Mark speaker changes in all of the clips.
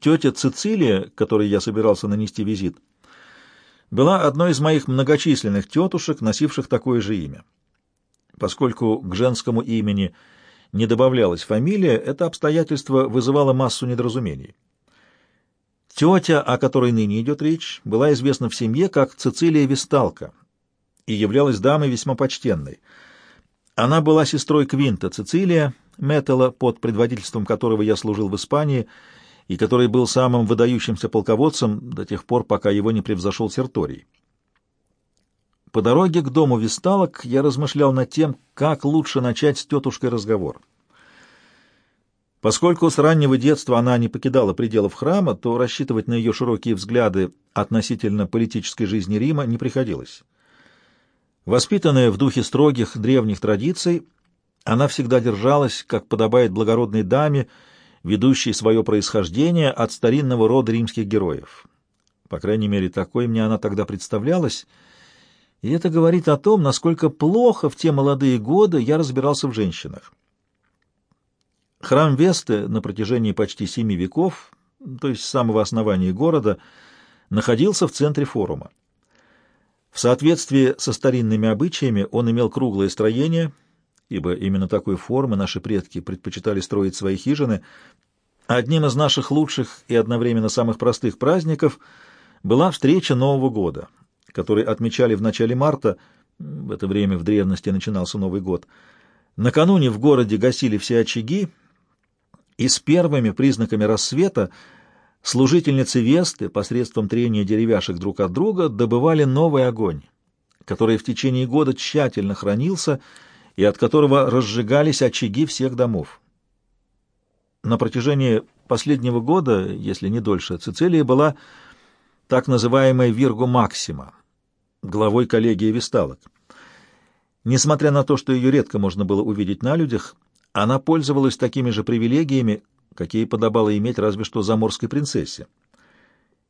Speaker 1: Тетя Цицилия, которой я собирался нанести визит, была одной из моих многочисленных тетушек, носивших такое же имя. Поскольку к женскому имени не добавлялась фамилия, это обстоятельство вызывало массу недоразумений. Тетя, о которой ныне идет речь, была известна в семье как Цицилия Висталка и являлась дамой весьма почтенной. Она была сестрой Квинта Цицилия, Металла, под предводительством которого я служил в Испании, и который был самым выдающимся полководцем до тех пор, пока его не превзошел Серторий. По дороге к дому Висталок я размышлял над тем, как лучше начать с тетушкой разговор. Поскольку с раннего детства она не покидала пределов храма, то рассчитывать на ее широкие взгляды относительно политической жизни Рима не приходилось. Воспитанная в духе строгих древних традиций, она всегда держалась, как подобает благородной даме, ведущей свое происхождение от старинного рода римских героев. По крайней мере, такой мне она тогда представлялась, и это говорит о том, насколько плохо в те молодые годы я разбирался в женщинах. Храм Весты на протяжении почти семи веков, то есть с самого основания города, находился в центре форума. В соответствии со старинными обычаями он имел круглое строение, ибо именно такой формы наши предки предпочитали строить свои хижины. Одним из наших лучших и одновременно самых простых праздников была встреча Нового года, который отмечали в начале марта, в это время в древности начинался Новый год. Накануне в городе гасили все очаги, и с первыми признаками рассвета служительницы Весты посредством трения деревяшек друг от друга добывали новый огонь, который в течение года тщательно хранился и от которого разжигались очаги всех домов. На протяжении последнего года, если не дольше, Цицилия была так называемой Виргу Максима, главой коллегии весталок. Несмотря на то, что ее редко можно было увидеть на людях, она пользовалась такими же привилегиями, какие подобало иметь разве что заморской принцессе.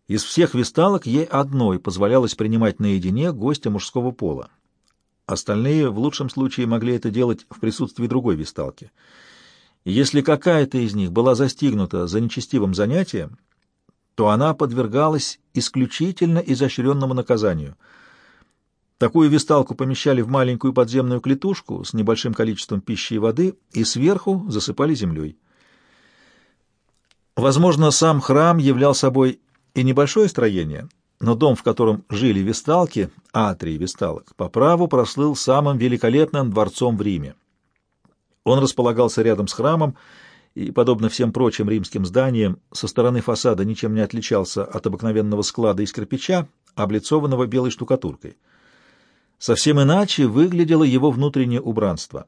Speaker 1: Из всех весталок ей одной позволялось принимать наедине гостя мужского пола. Остальные в лучшем случае могли это делать в присутствии другой весталки. И если какая-то из них была застигнута за нечестивым занятием, то она подвергалась исключительно изощренному наказанию — Такую висталку помещали в маленькую подземную клетушку с небольшим количеством пищи и воды и сверху засыпали землей. Возможно, сам храм являл собой и небольшое строение, но дом, в котором жили висталки, атрий висталок, по праву прослыл самым великолепным дворцом в Риме. Он располагался рядом с храмом и, подобно всем прочим римским зданиям, со стороны фасада ничем не отличался от обыкновенного склада из кирпича, облицованного белой штукатуркой. Совсем иначе выглядело его внутреннее убранство.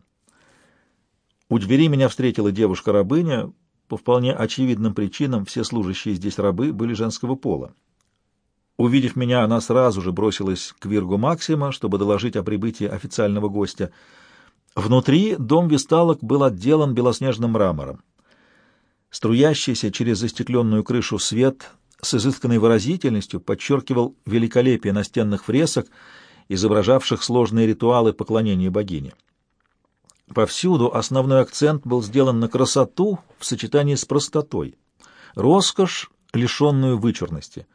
Speaker 1: У двери меня встретила девушка-рабыня. По вполне очевидным причинам все служащие здесь рабы были женского пола. Увидев меня, она сразу же бросилась к Виргу Максима, чтобы доложить о прибытии официального гостя. Внутри дом висталок был отделан белоснежным мрамором. Струящийся через застекленную крышу свет с изысканной выразительностью подчеркивал великолепие настенных фресок — изображавших сложные ритуалы поклонения богине. Повсюду основной акцент был сделан на красоту в сочетании с простотой, роскошь, лишенную вычурности.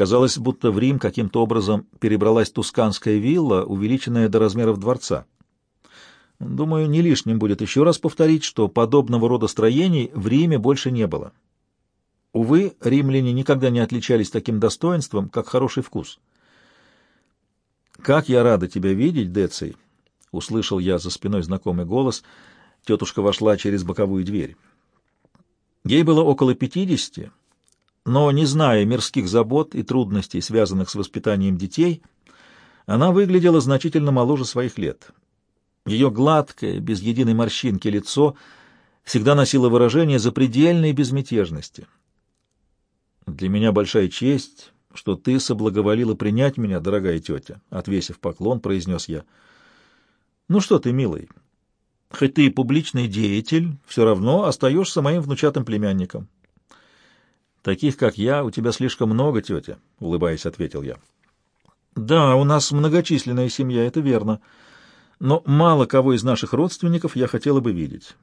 Speaker 1: Казалось, будто в Рим каким-то образом перебралась тусканская вилла, увеличенная до размеров дворца. Думаю, не лишним будет еще раз повторить, что подобного рода строений в Риме больше не было. Увы, римляне никогда не отличались таким достоинством, как хороший вкус. «Как я рада тебя видеть, Деций!» — услышал я за спиной знакомый голос. Тетушка вошла через боковую дверь. Ей было около пятидесяти, но, не зная мирских забот и трудностей, связанных с воспитанием детей, она выглядела значительно моложе своих лет. Ее гладкое, без единой морщинки лицо всегда носило выражение запредельной безмятежности. «Для меня большая честь что ты соблаговолила принять меня, дорогая тетя, — отвесив поклон, произнес я. — Ну что ты, милый, хоть ты и публичный деятель, все равно остаешься моим внучатым племянником. — Таких, как я, у тебя слишком много, тетя, — улыбаясь, ответил я. — Да, у нас многочисленная семья, это верно, но мало кого из наших родственников я хотела бы видеть.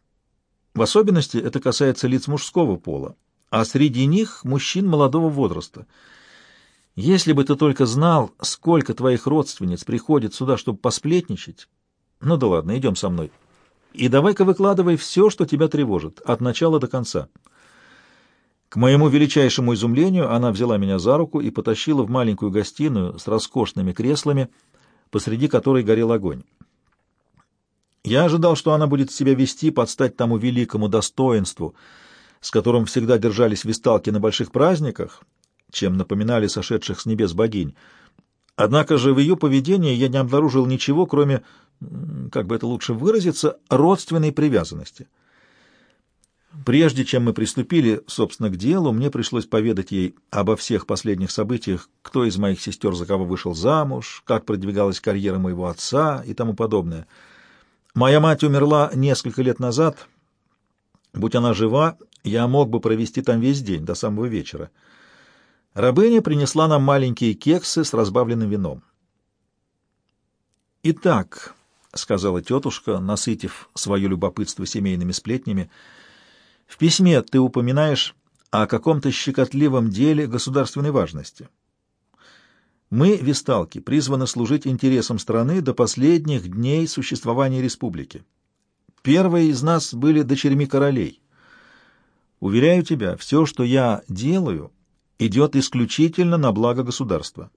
Speaker 1: В особенности это касается лиц мужского пола а среди них мужчин молодого возраста. Если бы ты только знал, сколько твоих родственниц приходит сюда, чтобы посплетничать. Ну да ладно, идем со мной. И давай-ка выкладывай все, что тебя тревожит, от начала до конца. К моему величайшему изумлению она взяла меня за руку и потащила в маленькую гостиную с роскошными креслами, посреди которой горел огонь. Я ожидал, что она будет себя вести под стать тому великому достоинству — с которым всегда держались висталки на больших праздниках, чем напоминали сошедших с небес богинь. Однако же в ее поведении я не обнаружил ничего, кроме, как бы это лучше выразиться, родственной привязанности. Прежде чем мы приступили, собственно, к делу, мне пришлось поведать ей обо всех последних событиях, кто из моих сестер за кого вышел замуж, как продвигалась карьера моего отца и тому подобное. Моя мать умерла несколько лет назад. Будь она жива, я мог бы провести там весь день, до самого вечера. Рабыня принесла нам маленькие кексы с разбавленным вином. «Итак», — сказала тетушка, насытив свое любопытство семейными сплетнями, — «в письме ты упоминаешь о каком-то щекотливом деле государственной важности. Мы, весталки, призваны служить интересам страны до последних дней существования республики. Первые из нас были дочерьми королей». Уверяю тебя, все, что я делаю, идет исключительно на благо государства.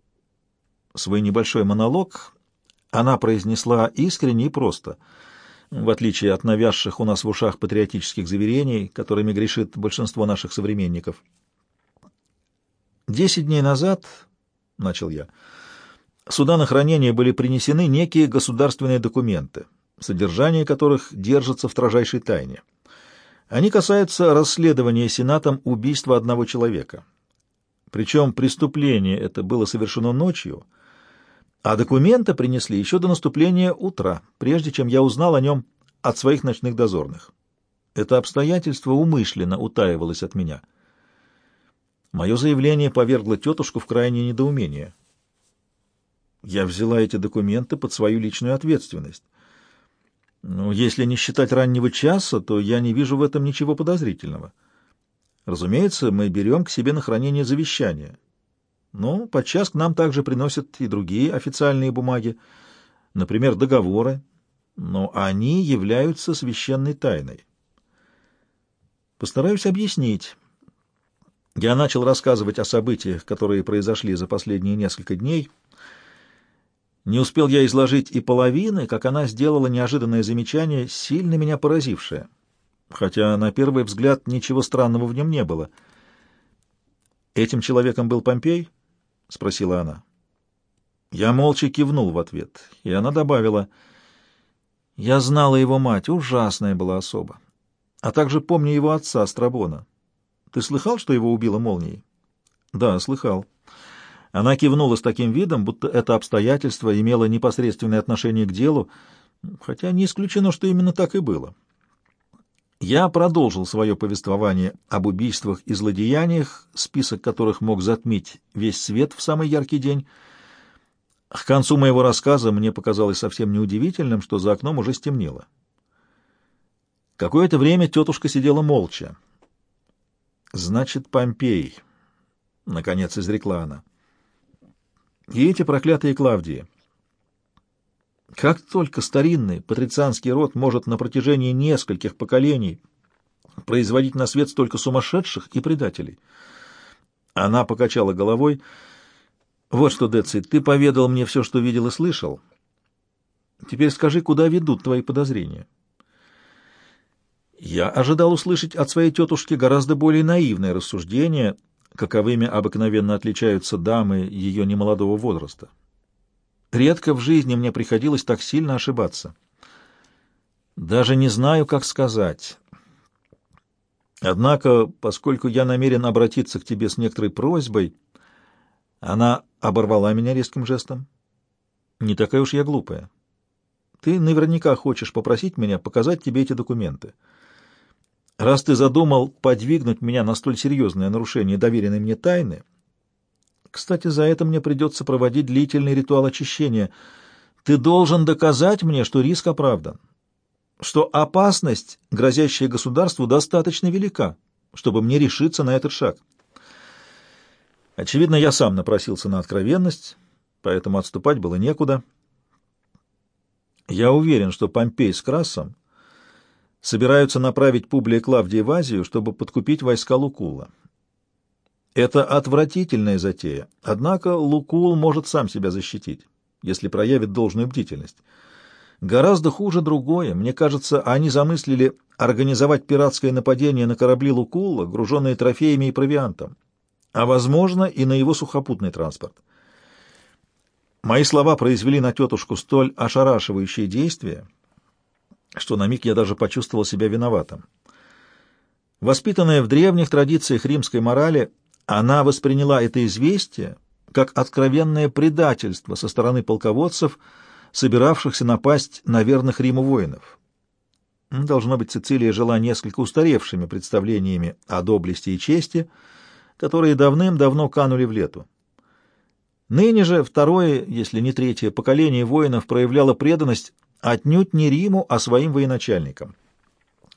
Speaker 1: Свой небольшой монолог она произнесла искренне и просто, в отличие от навязших у нас в ушах патриотических заверений, которыми грешит большинство наших современников. «Десять дней назад, — начал я, — сюда на хранение были принесены некие государственные документы, содержание которых держится в строжайшей тайне. Они касаются расследования Сенатом убийства одного человека. Причем преступление это было совершено ночью, а документы принесли еще до наступления утра, прежде чем я узнал о нем от своих ночных дозорных. Это обстоятельство умышленно утаивалось от меня. Мое заявление повергло тетушку в крайнее недоумение. Я взяла эти документы под свою личную ответственность. Ну, если не считать раннего часа, то я не вижу в этом ничего подозрительного. Разумеется, мы берем к себе на хранение завещание. Но подчас к нам также приносят и другие официальные бумаги, например, договоры, но они являются священной тайной. Постараюсь объяснить. Я начал рассказывать о событиях, которые произошли за последние несколько дней, не успел я изложить и половины, как она сделала неожиданное замечание, сильно меня поразившее, хотя на первый взгляд ничего странного в нем не было. «Этим человеком был Помпей?» — спросила она. Я молча кивнул в ответ, и она добавила, «Я знала его мать, ужасная была особа, а также помню его отца, Страбона. Ты слыхал, что его убило молнией?» «Да, слыхал». Она кивнула с таким видом, будто это обстоятельство имело непосредственное отношение к делу, хотя не исключено, что именно так и было. Я продолжил свое повествование об убийствах и злодеяниях, список которых мог затмить весь свет в самый яркий день. К концу моего рассказа мне показалось совсем неудивительным, что за окном уже стемнело. Какое-то время тетушка сидела молча. «Значит, Помпей», — наконец изрекла она. И эти проклятые Клавдии. Как только старинный патрицианский род может на протяжении нескольких поколений производить на свет столько сумасшедших и предателей? Она покачала головой. Вот что, Деци, ты поведал мне все, что видел и слышал. Теперь скажи, куда ведут твои подозрения? Я ожидал услышать от своей тетушки гораздо более наивное рассуждение — каковыми обыкновенно отличаются дамы ее немолодого возраста. Редко в жизни мне приходилось так сильно ошибаться. Даже не знаю, как сказать. Однако, поскольку я намерен обратиться к тебе с некоторой просьбой, она оборвала меня резким жестом. Не такая уж я глупая. Ты наверняка хочешь попросить меня показать тебе эти документы. Раз ты задумал подвигнуть меня на столь серьезное нарушение доверенной мне тайны, кстати, за это мне придется проводить длительный ритуал очищения, ты должен доказать мне, что риск оправдан, что опасность, грозящая государству, достаточно велика, чтобы мне решиться на этот шаг. Очевидно, я сам напросился на откровенность, поэтому отступать было некуда. Я уверен, что Помпей с Красом собираются направить Публия Клавдия в Азию, чтобы подкупить войска Лукула. Это отвратительная затея, однако Лукул может сам себя защитить, если проявит должную бдительность. Гораздо хуже другое. Мне кажется, они замыслили организовать пиратское нападение на корабли Лукула, груженные трофеями и провиантом, а, возможно, и на его сухопутный транспорт. Мои слова произвели на тетушку столь ошарашивающее действие, что на миг я даже почувствовал себя виноватым. Воспитанная в древних традициях римской морали, она восприняла это известие как откровенное предательство со стороны полководцев, собиравшихся напасть на верных Риму воинов. Должно быть, Цицилия жила несколько устаревшими представлениями о доблести и чести, которые давным-давно канули в лету. Ныне же второе, если не третье, поколение воинов проявляло преданность отнюдь не Риму, а своим военачальникам.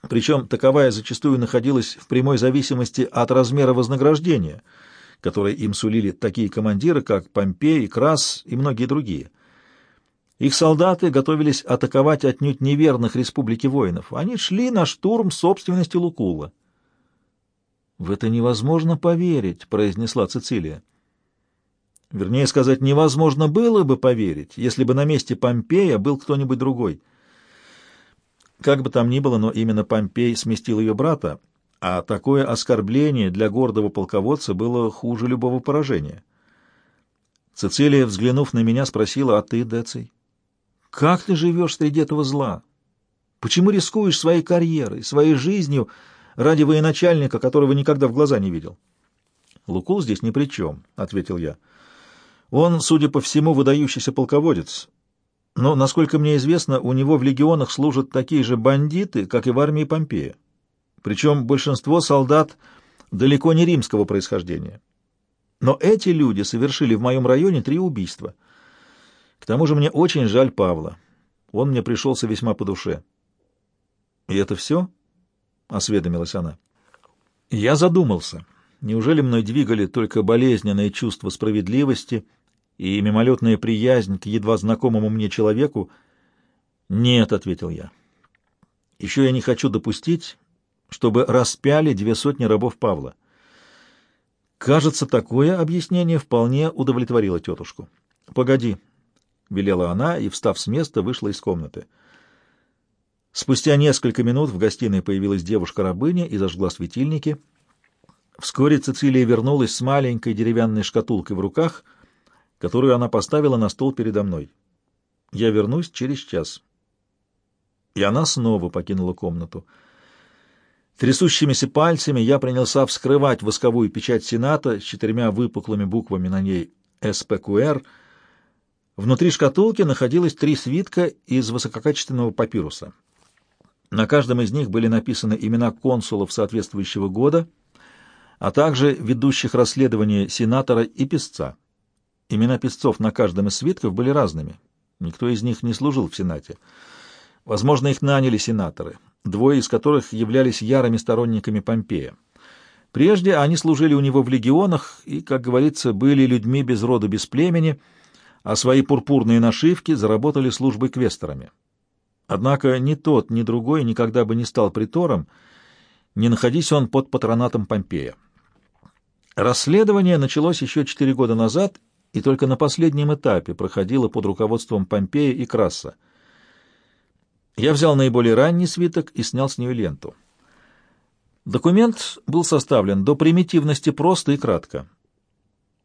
Speaker 1: Причем таковая зачастую находилась в прямой зависимости от размера вознаграждения, которое им сулили такие командиры, как Помпей, Крас и многие другие. Их солдаты готовились атаковать отнюдь неверных республики воинов. Они шли на штурм собственности Лукула. «В это невозможно поверить», — произнесла Цицилия. Вернее сказать, невозможно было бы поверить, если бы на месте Помпея был кто-нибудь другой. Как бы там ни было, но именно Помпей сместил ее брата, а такое оскорбление для гордого полководца было хуже любого поражения. Цицилия, взглянув на меня, спросила, «А ты, Деций, как ты живешь среди этого зла? Почему рискуешь своей карьерой, своей жизнью ради военачальника, которого никогда в глаза не видел?» «Лукул здесь ни при чем», — ответил я. Он, судя по всему, выдающийся полководец. Но, насколько мне известно, у него в легионах служат такие же бандиты, как и в армии Помпея. Причем большинство солдат далеко не римского происхождения. Но эти люди совершили в моем районе три убийства. К тому же мне очень жаль Павла. Он мне пришелся весьма по душе. — И это все? — осведомилась она. Я задумался. Неужели мной двигали только болезненные чувства справедливости — и мимолетная приязнь к едва знакомому мне человеку? Нет, — ответил я. Еще я не хочу допустить, чтобы распяли две сотни рабов Павла. Кажется, такое объяснение вполне удовлетворило тетушку. «Погоди», — велела она и, встав с места, вышла из комнаты. Спустя несколько минут в гостиной появилась девушка-рабыня и зажгла светильники. Вскоре Цицилия вернулась с маленькой деревянной шкатулкой в руках — которую она поставила на стол передо мной. Я вернусь через час. И она снова покинула комнату. Трясущимися пальцами я принялся вскрывать восковую печать Сената с четырьмя выпуклыми буквами на ней «СПКР». Внутри шкатулки находилось три свитка из высококачественного папируса. На каждом из них были написаны имена консулов соответствующего года, а также ведущих расследование сенатора и писца. Имена писцов на каждом из свитков были разными. Никто из них не служил в Сенате. Возможно, их наняли сенаторы, двое из которых являлись ярыми сторонниками Помпея. Прежде они служили у него в легионах и, как говорится, были людьми без рода, без племени, а свои пурпурные нашивки заработали службой квесторами. Однако ни тот, ни другой никогда бы не стал притором, не находись он под патронатом Помпея. Расследование началось еще четыре года назад и только на последнем этапе проходила под руководством Помпея и Краса. Я взял наиболее ранний свиток и снял с нее ленту. Документ был составлен до примитивности просто и кратко.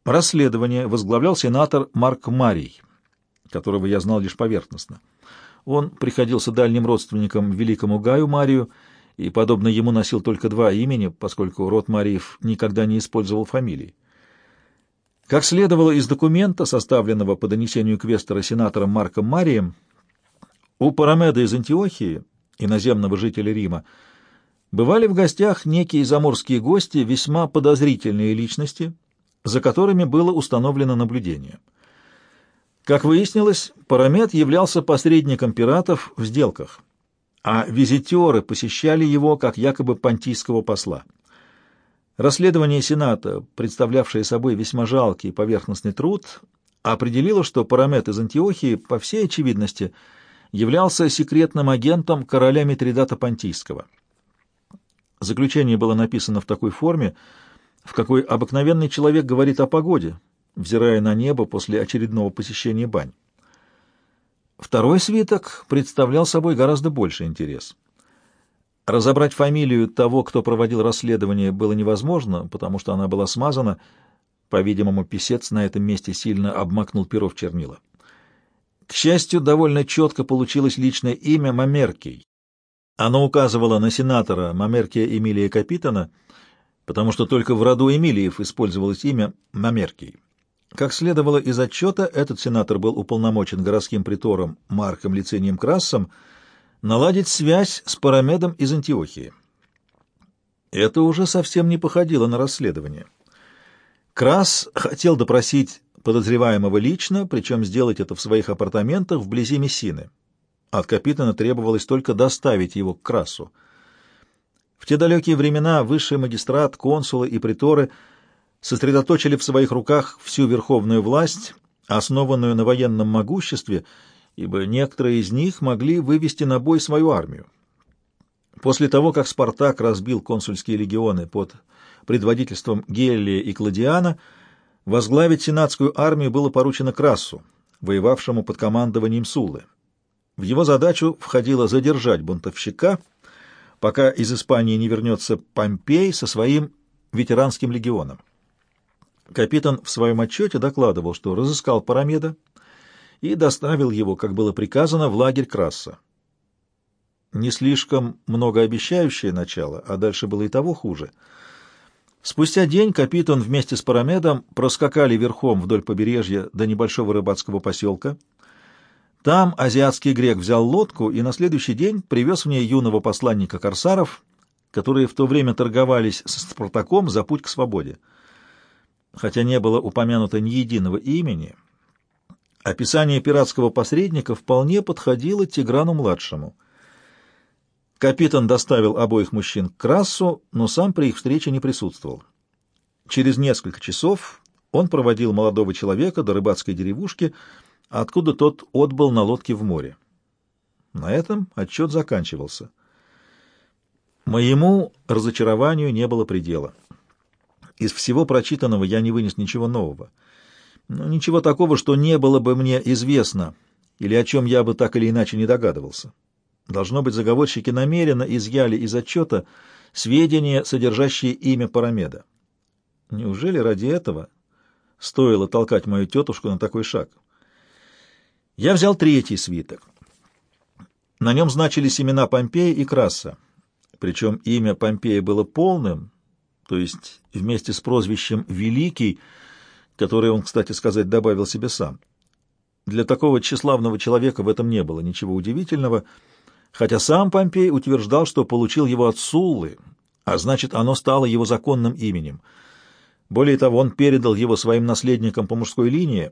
Speaker 1: Расследование возглавлял сенатор Марк Марий, которого я знал лишь поверхностно. Он приходился дальним родственником великому Гаю Марию и, подобно ему, носил только два имени, поскольку род Мариев никогда не использовал фамилий. Как следовало из документа, составленного по донесению квестера сенатором Марком Марием, у Парамеда из Антиохии, иноземного жителя Рима, бывали в гостях некие заморские гости, весьма подозрительные личности, за которыми было установлено наблюдение. Как выяснилось, Парамед являлся посредником пиратов в сделках, а визитеры посещали его как якобы понтийского посла. Расследование Сената, представлявшее собой весьма жалкий поверхностный труд, определило, что Парамет из Антиохии, по всей очевидности, являлся секретным агентом короля Митридата Понтийского. Заключение было написано в такой форме, в какой обыкновенный человек говорит о погоде, взирая на небо после очередного посещения бань. Второй свиток представлял собой гораздо больше интерес. Разобрать фамилию того, кто проводил расследование, было невозможно, потому что она была смазана. По-видимому, писец на этом месте сильно обмакнул перо в чернила. К счастью, довольно четко получилось личное имя Мамеркий. Оно указывало на сенатора Мамеркия Эмилия Капитана, потому что только в роду Эмилиев использовалось имя Мамеркий. Как следовало из отчета, этот сенатор был уполномочен городским притором Марком Лицинием Крассом наладить связь с Парамедом из Антиохии. Это уже совсем не походило на расследование. Крас хотел допросить подозреваемого лично, причем сделать это в своих апартаментах вблизи Мессины. От капитана требовалось только доставить его к Красу. В те далекие времена высший магистрат, консулы и приторы сосредоточили в своих руках всю верховную власть, основанную на военном могуществе, ибо некоторые из них могли вывести на бой свою армию. После того, как Спартак разбил консульские легионы под предводительством Гелия и Кладиана, возглавить сенатскую армию было поручено Красу, воевавшему под командованием Суллы. В его задачу входило задержать бунтовщика, пока из Испании не вернется Помпей со своим ветеранским легионом. Капитан в своем отчете докладывал, что разыскал Парамеда, и доставил его, как было приказано, в лагерь Краса. Не слишком многообещающее начало, а дальше было и того хуже. Спустя день капитан вместе с Парамедом проскакали верхом вдоль побережья до небольшого рыбацкого поселка. Там азиатский грек взял лодку и на следующий день привез в ней юного посланника корсаров, которые в то время торговались с Спартаком за путь к свободе. Хотя не было упомянуто ни единого имени — Описание пиратского посредника вполне подходило Тиграну-младшему. Капитан доставил обоих мужчин к Красу, но сам при их встрече не присутствовал. Через несколько часов он проводил молодого человека до рыбацкой деревушки, откуда тот отбыл на лодке в море. На этом отчет заканчивался. Моему разочарованию не было предела. Из всего прочитанного я не вынес ничего нового — но ничего такого, что не было бы мне известно, или о чем я бы так или иначе не догадывался. Должно быть, заговорщики намеренно изъяли из отчета сведения, содержащие имя Парамеда. Неужели ради этого стоило толкать мою тетушку на такой шаг? Я взял третий свиток. На нем значились имена Помпея и Краса. Причем имя Помпея было полным, то есть вместе с прозвищем «Великий» который он, кстати сказать, добавил себе сам. Для такого тщеславного человека в этом не было ничего удивительного, хотя сам Помпей утверждал, что получил его от Суллы, а значит, оно стало его законным именем. Более того, он передал его своим наследникам по мужской линии,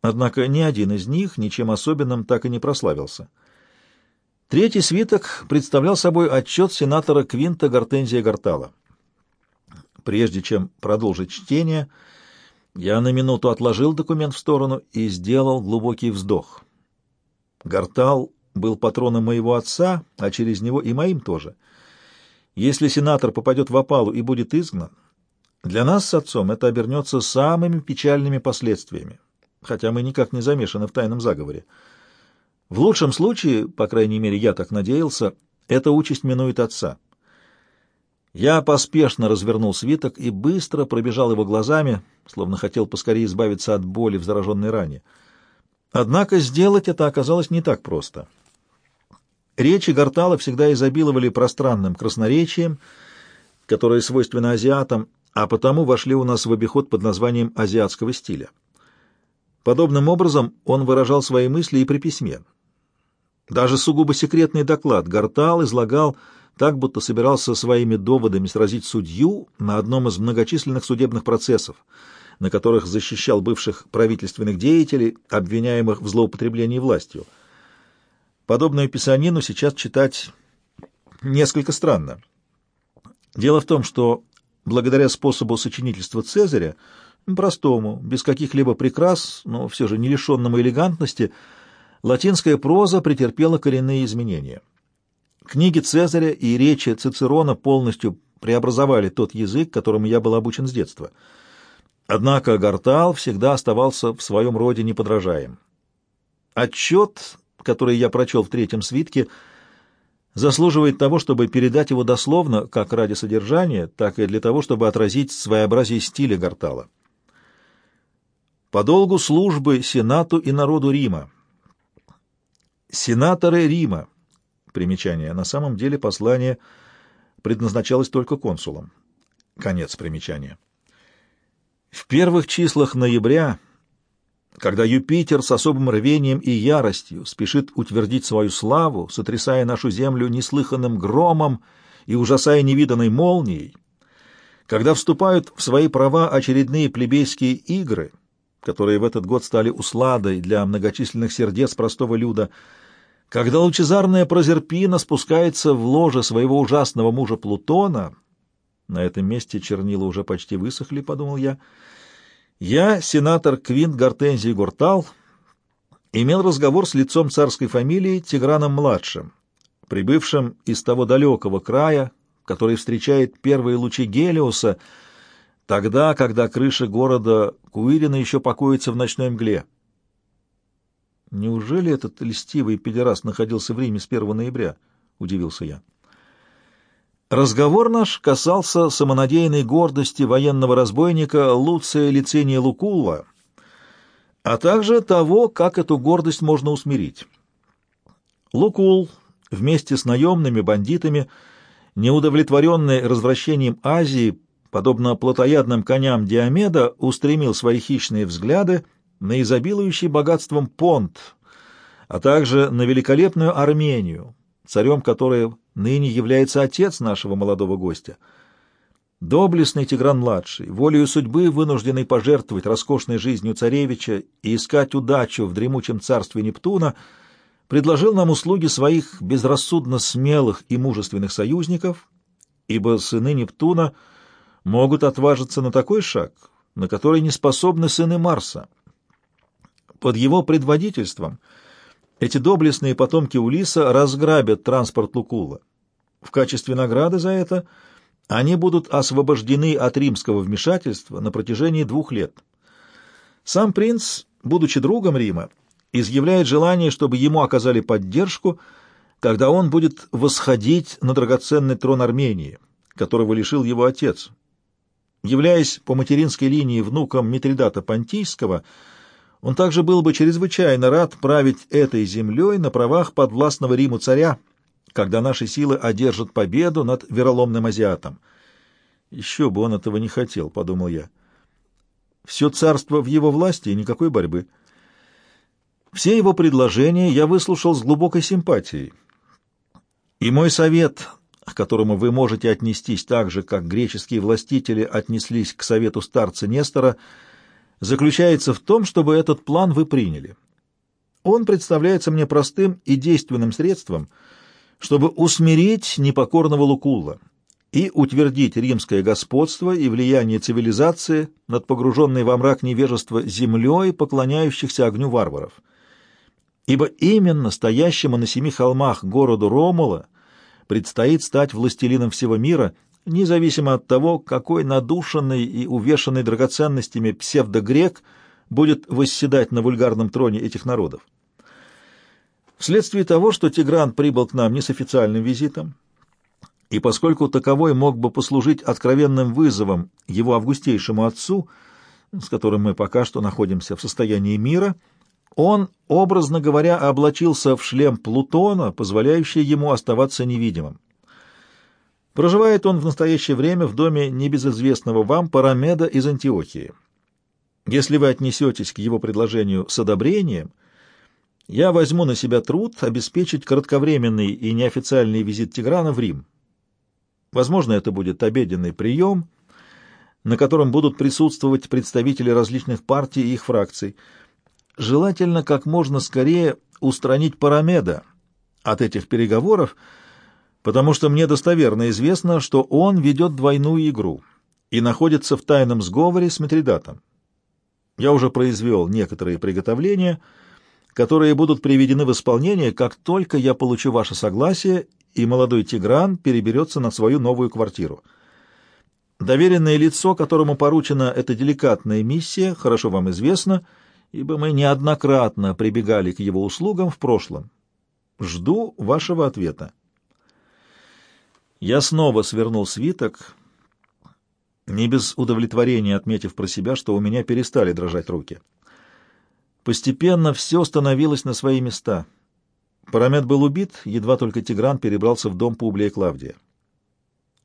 Speaker 1: однако ни один из них ничем особенным так и не прославился. Третий свиток представлял собой отчет сенатора Квинта Гортензия Гортала. Прежде чем продолжить чтение, я на минуту отложил документ в сторону и сделал глубокий вздох. Гартал был патроном моего отца, а через него и моим тоже. Если сенатор попадет в опалу и будет изгнан, для нас с отцом это обернется самыми печальными последствиями, хотя мы никак не замешаны в тайном заговоре. В лучшем случае, по крайней мере, я так надеялся, эта участь минует отца. Я поспешно развернул свиток и быстро пробежал его глазами, словно хотел поскорее избавиться от боли в зараженной ране. Однако сделать это оказалось не так просто. Речи Гартала всегда изобиловали пространным красноречием, которое свойственно азиатам, а потому вошли у нас в обиход под названием азиатского стиля. Подобным образом он выражал свои мысли и при письме. Даже сугубо секретный доклад Гартал излагал так, будто собирался своими доводами сразить судью на одном из многочисленных судебных процессов, на которых защищал бывших правительственных деятелей, обвиняемых в злоупотреблении властью. Подобную писанину сейчас читать несколько странно. Дело в том, что благодаря способу сочинительства Цезаря, простому, без каких-либо прикрас, но все же не лишенному элегантности, латинская проза претерпела коренные изменения. Книги Цезаря и речи Цицерона полностью преобразовали тот язык, которому я был обучен с детства. Однако Гартал всегда оставался в своем роде неподражаем. Отчет, который я прочел в третьем свитке, заслуживает того, чтобы передать его дословно, как ради содержания, так и для того, чтобы отразить своеобразие стиля Гартала. По долгу службы Сенату и народу Рима. Сенаторы Рима. Примечание. На самом деле послание предназначалось только консулам. Конец примечания. В первых числах ноября, когда Юпитер с особым рвением и яростью спешит утвердить свою славу, сотрясая нашу землю неслыханным громом и ужасая невиданной молнией, когда вступают в свои права очередные плебейские игры, которые в этот год стали усладой для многочисленных сердец простого люда, когда лучезарная Прозерпина спускается в ложе своего ужасного мужа Плутона, на этом месте чернила уже почти высохли, подумал я, я, сенатор Квинт Гортензий Гуртал, имел разговор с лицом царской фамилии Тиграном-младшим, прибывшим из того далекого края, который встречает первые лучи Гелиоса, тогда, когда крыша города Куирина еще покоится в ночной мгле. Неужели этот льстивый педераст находился в Риме с 1 ноября? — удивился я. Разговор наш касался самонадеянной гордости военного разбойника Луция Лициния Лукула, а также того, как эту гордость можно усмирить. Лукул вместе с наемными бандитами, неудовлетворенный развращением Азии, подобно плотоядным коням Диомеда, устремил свои хищные взгляды на изобилующий богатством Понт, а также на великолепную Армению, царем которой ныне является отец нашего молодого гостя. Доблестный Тигран-младший, волею судьбы вынужденный пожертвовать роскошной жизнью царевича и искать удачу в дремучем царстве Нептуна, предложил нам услуги своих безрассудно смелых и мужественных союзников, ибо сыны Нептуна могут отважиться на такой шаг, на который не способны сыны Марса. Под его предводительством — эти доблестные потомки Улиса разграбят транспорт Лукула. В качестве награды за это они будут освобождены от римского вмешательства на протяжении двух лет. Сам принц, будучи другом Рима, изъявляет желание, чтобы ему оказали поддержку, когда он будет восходить на драгоценный трон Армении, которого лишил его отец. Являясь по материнской линии внуком Митридата Понтийского, он также был бы чрезвычайно рад править этой землей на правах подвластного Риму царя, когда наши силы одержат победу над вероломным азиатом. Еще бы он этого не хотел, — подумал я. Все царство в его власти и никакой борьбы. Все его предложения я выслушал с глубокой симпатией. И мой совет, к которому вы можете отнестись так же, как греческие властители отнеслись к совету старца Нестора — заключается в том, чтобы этот план вы приняли. Он представляется мне простым и действенным средством, чтобы усмирить непокорного Лукулла и утвердить римское господство и влияние цивилизации над погруженной во мрак невежества землей, поклоняющихся огню варваров. Ибо именно стоящему на семи холмах городу Ромула предстоит стать властелином всего мира — независимо от того, какой надушенный и увешанный драгоценностями псевдогрек будет восседать на вульгарном троне этих народов. Вследствие того, что Тигран прибыл к нам не с официальным визитом, и поскольку таковой мог бы послужить откровенным вызовом его августейшему отцу, с которым мы пока что находимся в состоянии мира, он, образно говоря, облачился в шлем Плутона, позволяющий ему оставаться невидимым. Проживает он в настоящее время в доме небезызвестного вам Парамеда из Антиохии. Если вы отнесетесь к его предложению с одобрением, я возьму на себя труд обеспечить кратковременный и неофициальный визит Тиграна в Рим. Возможно, это будет обеденный прием, на котором будут присутствовать представители различных партий и их фракций. Желательно как можно скорее устранить Парамеда от этих переговоров, потому что мне достоверно известно, что он ведет двойную игру. и находится в тайном сговоре с Митридатом. Я уже произвел некоторые приготовления, которые будут приведены в исполнение, как только я получу ваше согласие, и молодой Тигран переберется на свою новую квартиру. Доверенное лицо, которому поручена эта деликатная миссия, хорошо вам известно, ибо мы неоднократно прибегали к его услугам в прошлом. Жду вашего ответа. Я снова свернул свиток, не без удовлетворения отметив про себя, что у меня перестали дрожать руки. Постепенно все становилось на свои места. Парамет был убит, едва только Тигран перебрался в дом Публия Клавдия.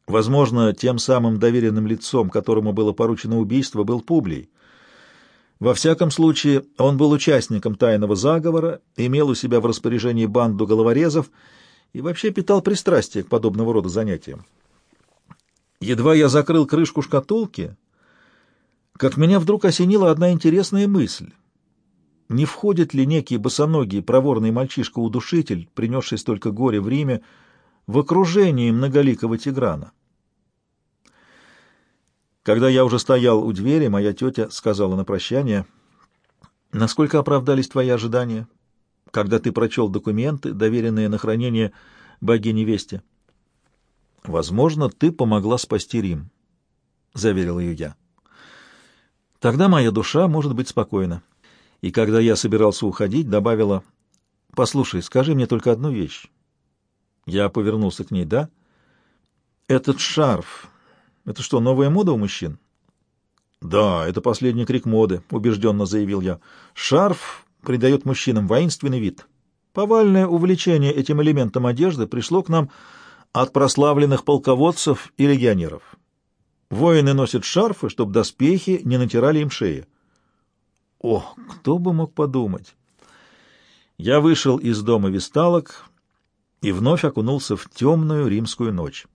Speaker 1: Возможно, тем самым доверенным лицом, которому было поручено убийство, был Публий. Во всяком случае, он был участником тайного заговора, имел у себя в распоряжении банду головорезов и вообще питал пристрастие к подобного рода занятиям. Едва я закрыл крышку шкатулки, как меня вдруг осенила одна интересная мысль. Не входит ли некий босоногий проворный мальчишка-удушитель, принесший столько горя в Риме, в окружении многоликого Тиграна? Когда я уже стоял у двери, моя тетя сказала на прощание, «Насколько оправдались твои ожидания, когда ты прочел документы, доверенные на хранение богине-вести?» «Возможно, ты помогла спасти Рим», — заверил ее я. «Тогда моя душа может быть спокойна». И когда я собирался уходить, добавила, «Послушай, скажи мне только одну вещь». Я повернулся к ней, «Да?» «Этот шарф, это что, новая мода у мужчин? Да, это последний крик моды, убежденно заявил я. Шарф придает мужчинам воинственный вид. Повальное увлечение этим элементом одежды пришло к нам от прославленных полководцев и легионеров. Воины носят шарфы, чтобы доспехи не натирали им шеи. Ох, кто бы мог подумать! Я вышел из дома висталок и вновь окунулся в темную римскую ночь.